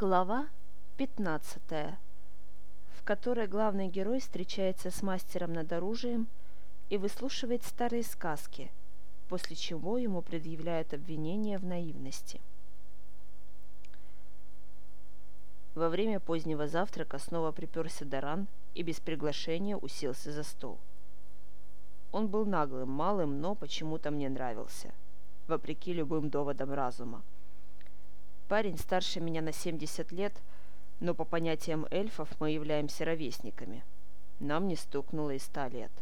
Глава 15, в которой главный герой встречается с мастером над оружием и выслушивает старые сказки, после чего ему предъявляют обвинение в наивности. Во время позднего завтрака снова приперся Даран и без приглашения уселся за стол. Он был наглым, малым, но почему-то мне нравился, вопреки любым доводам разума. Парень старше меня на 70 лет, но по понятиям эльфов мы являемся ровесниками. Нам не стукнуло и ста лет.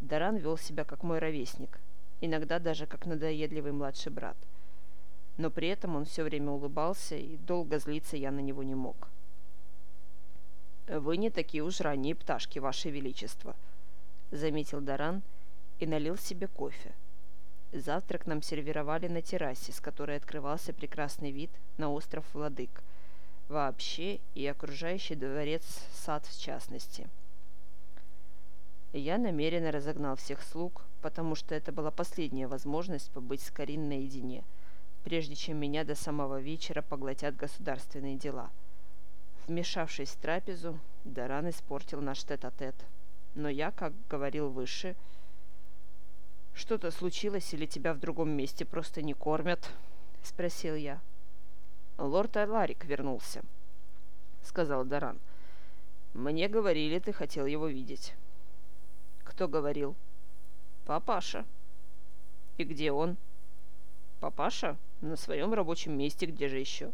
Даран вел себя как мой ровесник, иногда даже как надоедливый младший брат. Но при этом он все время улыбался, и долго злиться я на него не мог. «Вы не такие уж ранние пташки, Ваше Величество», — заметил Даран и налил себе кофе. Завтрак нам сервировали на террасе, с которой открывался прекрасный вид на остров Владык, вообще и окружающий дворец сад в частности. Я намеренно разогнал всех слуг, потому что это была последняя возможность побыть с Карин наедине, прежде чем меня до самого вечера поглотят государственные дела. Вмешавшись в трапезу, Даран испортил наш тет-а-тет. -тет. Но я, как говорил выше, — «Что-то случилось или тебя в другом месте просто не кормят?» — спросил я. «Лорд Аларик вернулся», — сказал Даран. «Мне говорили, ты хотел его видеть». «Кто говорил?» «Папаша». «И где он?» «Папаша? На своем рабочем месте, где же еще?»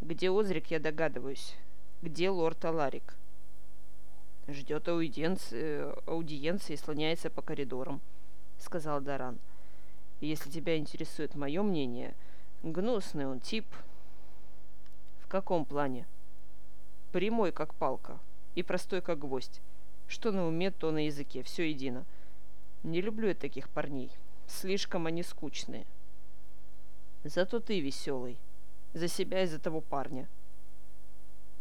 «Где Озрик, я догадываюсь. Где лорд Аларик?» «Ждет аудиенции, аудиенции и слоняется по коридорам». — сказал Даран. «Если тебя интересует мое мнение, гнусный он тип». «В каком плане?» «Прямой, как палка, и простой, как гвоздь. Что на уме, то на языке, все едино. Не люблю я таких парней. Слишком они скучные». «Зато ты веселый. За себя и за того парня».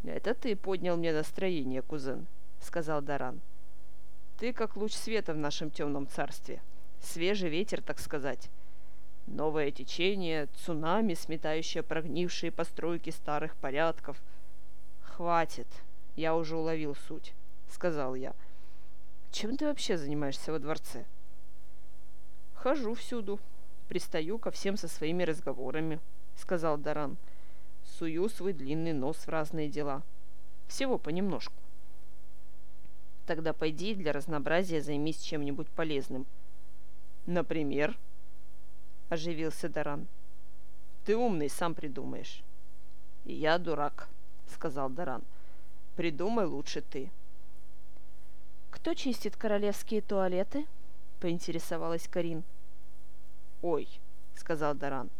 «Это ты поднял мне настроение, кузен», — сказал Даран. «Ты как луч света в нашем темном царстве» свежий ветер, так сказать. Новое течение, цунами, сметающее прогнившие постройки старых порядков. «Хватит, я уже уловил суть», — сказал я. «Чем ты вообще занимаешься во дворце?» «Хожу всюду, пристаю ко всем со своими разговорами», — сказал Даран. «Сую свой длинный нос в разные дела. Всего понемножку». «Тогда пойди для разнообразия займись чем-нибудь полезным», — «Например?» – оживился Даран. «Ты умный, сам придумаешь». «Я дурак», – сказал Даран. «Придумай лучше ты». «Кто чистит королевские туалеты?» – поинтересовалась Карин. «Ой», – сказал Даран.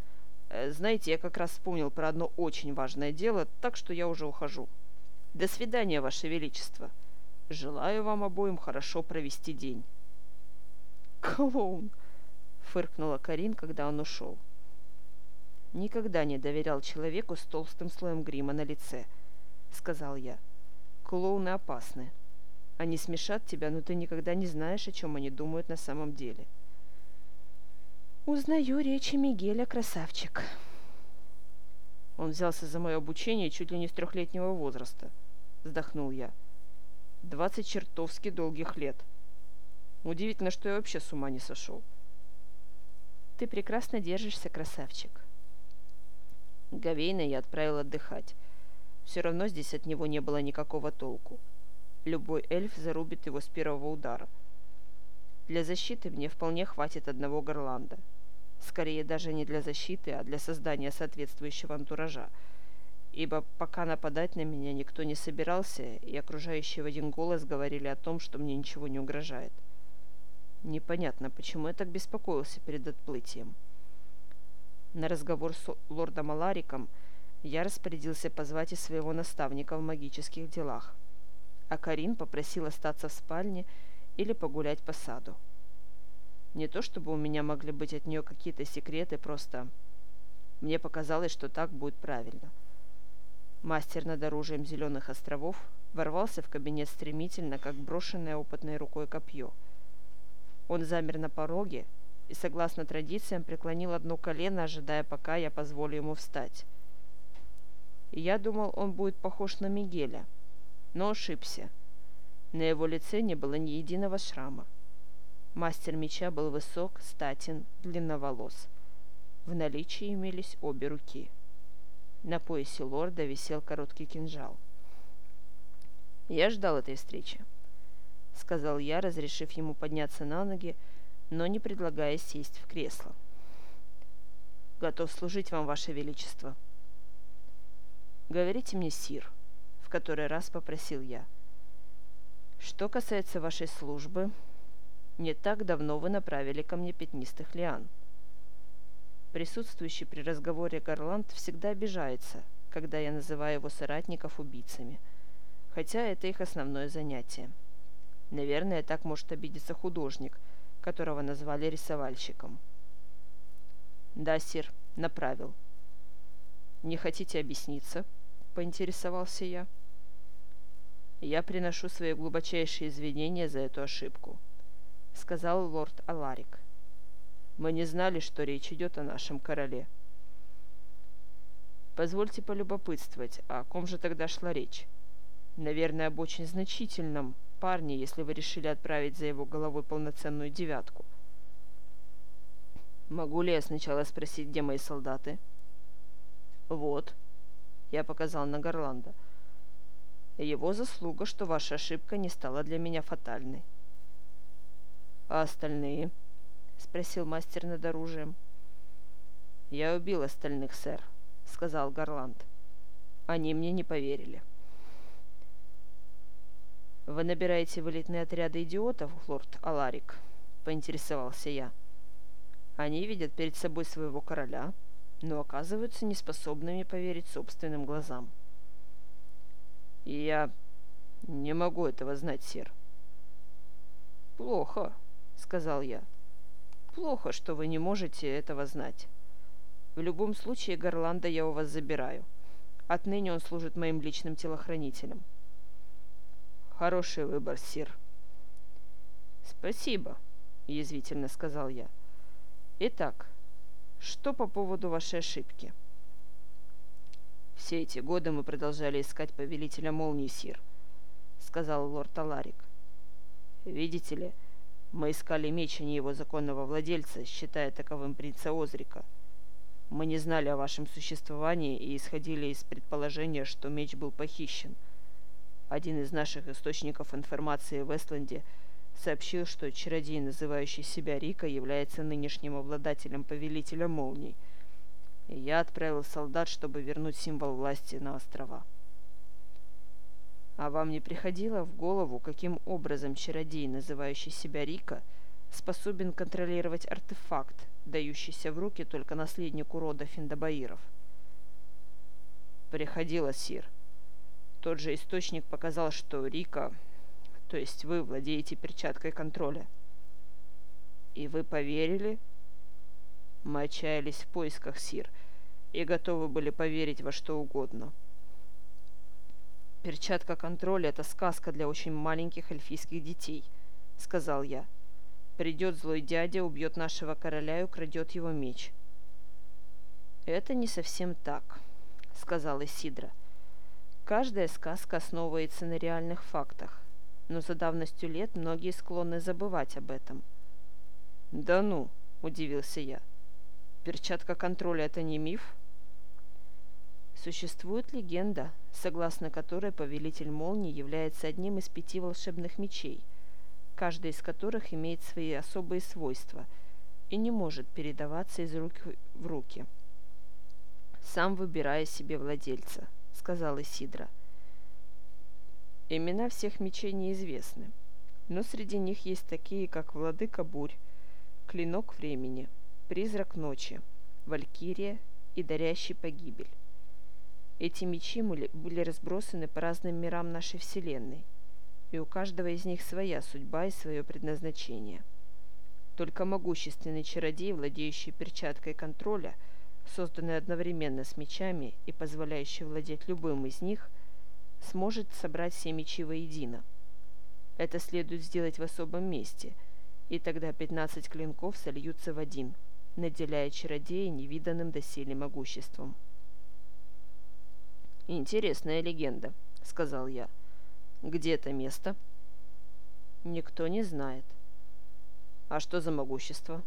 «Э, «Знаете, я как раз вспомнил про одно очень важное дело, так что я уже ухожу. До свидания, Ваше Величество. Желаю вам обоим хорошо провести день». «Клоун!» Фыркнула Карин, когда он ушел. «Никогда не доверял человеку с толстым слоем грима на лице», — сказал я. «Клоуны опасны. Они смешат тебя, но ты никогда не знаешь, о чем они думают на самом деле». «Узнаю речи Мигеля, красавчик». Он взялся за мое обучение чуть ли не с трехлетнего возраста. Вздохнул я. Двадцать чертовски долгих лет. Удивительно, что я вообще с ума не сошел. Ты прекрасно держишься, красавчик. Гавейна я отправил отдыхать. Все равно здесь от него не было никакого толку. Любой эльф зарубит его с первого удара. Для защиты мне вполне хватит одного горланда. Скорее даже не для защиты, а для создания соответствующего антуража. Ибо пока нападать на меня никто не собирался, и окружающие в один голос говорили о том, что мне ничего не угрожает. — Непонятно, почему я так беспокоился перед отплытием. На разговор с лордом Алариком я распорядился позвать и своего наставника в магических делах, а Карин попросил остаться в спальне или погулять по саду. Не то чтобы у меня могли быть от нее какие-то секреты, просто мне показалось, что так будет правильно. Мастер над оружием Зеленых островов ворвался в кабинет стремительно, как брошенное опытной рукой копье – он замер на пороге и, согласно традициям, преклонил одно колено, ожидая, пока я позволю ему встать. Я думал, он будет похож на Мигеля, но ошибся. На его лице не было ни единого шрама. Мастер меча был высок, статен, длинноволос. В наличии имелись обе руки. На поясе лорда висел короткий кинжал. «Я ждал этой встречи», — сказал я, разрешив ему подняться на ноги, но не предлагая сесть в кресло. «Готов служить вам, Ваше Величество», — «Говорите мне, Сир», — в который раз попросил я. «Что касается вашей службы, не так давно вы направили ко мне пятнистых лиан». Присутствующий при разговоре Гарланд всегда обижается, когда я называю его соратников убийцами, хотя это их основное занятие. Наверное, так может обидеться художник, которого назвали рисовальщиком. «Да, сир, направил». «Не хотите объясниться?» — поинтересовался я. «Я приношу свои глубочайшие извинения за эту ошибку», — сказал лорд Аларик. «Мы не знали, что речь идет о нашем короле». «Позвольте полюбопытствовать, о ком же тогда шла речь? Наверное, об очень значительном парне, если вы решили отправить за его головой полноценную девятку». «Могу ли я сначала спросить, где мои солдаты?» «Вот», я показал на Горланда. Его заслуга, что ваша ошибка не стала для меня фатальной. А остальные? Спросил мастер над оружием. Я убил остальных, сэр, сказал Горланд. Они мне не поверили. «Вы набираете в элитные отряды идиотов, лорд Аларик?» — поинтересовался я. «Они видят перед собой своего короля, но оказываются неспособными поверить собственным глазам. Я не могу этого знать, сир. Плохо, сказал я. Плохо, что вы не можете этого знать. В любом случае, Горланда я у вас забираю. Отныне он служит моим личным телохранителем. Хороший выбор, сир. Спасибо, язвительно сказал я. Итак, что по поводу вашей ошибки? Все эти годы мы продолжали искать повелителя молнии, Сир, сказал лорд Аларик. Видите ли, мы искали меч, а не его законного владельца, считая таковым принца Озрика. Мы не знали о вашем существовании и исходили из предположения, что меч был похищен. Один из наших источников информации в Эстленде – сообщил, что чародей, называющий себя Рика, является нынешним обладателем Повелителя Молний. И я отправил солдат, чтобы вернуть символ власти на острова. А вам не приходило в голову, каким образом чародей, называющий себя Рика, способен контролировать артефакт, дающийся в руки только наследнику рода Финдабаиров? Приходило, Сир. Тот же источник показал, что Рика то есть вы владеете перчаткой контроля. И вы поверили? Мы отчаялись в поисках Сир и готовы были поверить во что угодно. «Перчатка контроля — это сказка для очень маленьких эльфийских детей», — сказал я. «Придет злой дядя, убьет нашего короля и украдет его меч». «Это не совсем так», — сказал Исидра. «Каждая сказка основывается на реальных фактах но за давностью лет многие склонны забывать об этом. «Да ну!» – удивился я. «Перчатка контроля – это не миф?» Существует легенда, согласно которой Повелитель Молнии является одним из пяти волшебных мечей, каждый из которых имеет свои особые свойства и не может передаваться из рук в руки. «Сам выбирая себе владельца», — сказал Исидра. — Имена всех мечей неизвестны, но среди них есть такие, как Владыка Бурь, Клинок Времени, Призрак Ночи, Валькирия и Дарящий Погибель. Эти мечи были разбросаны по разным мирам нашей Вселенной, и у каждого из них своя судьба и свое предназначение. Только могущественный чародей, владеющий перчаткой контроля, созданный одновременно с мечами и позволяющий владеть любым из них – сможет собрать все мечи воедино. Это следует сделать в особом месте, и тогда пятнадцать клинков сольются в один, наделяя чародея невиданным доселе могуществом. «Интересная легенда», — сказал я. «Где это место?» «Никто не знает». «А что за могущество?»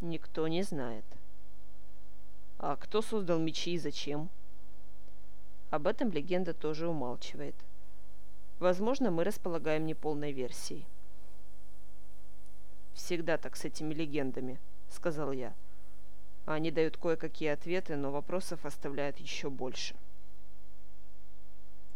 «Никто не знает». «А кто создал мечи и зачем?» Об этом легенда тоже умалчивает. Возможно, мы располагаем неполной версией. «Всегда так с этими легендами», — сказал я. Они дают кое-какие ответы, но вопросов оставляют еще больше.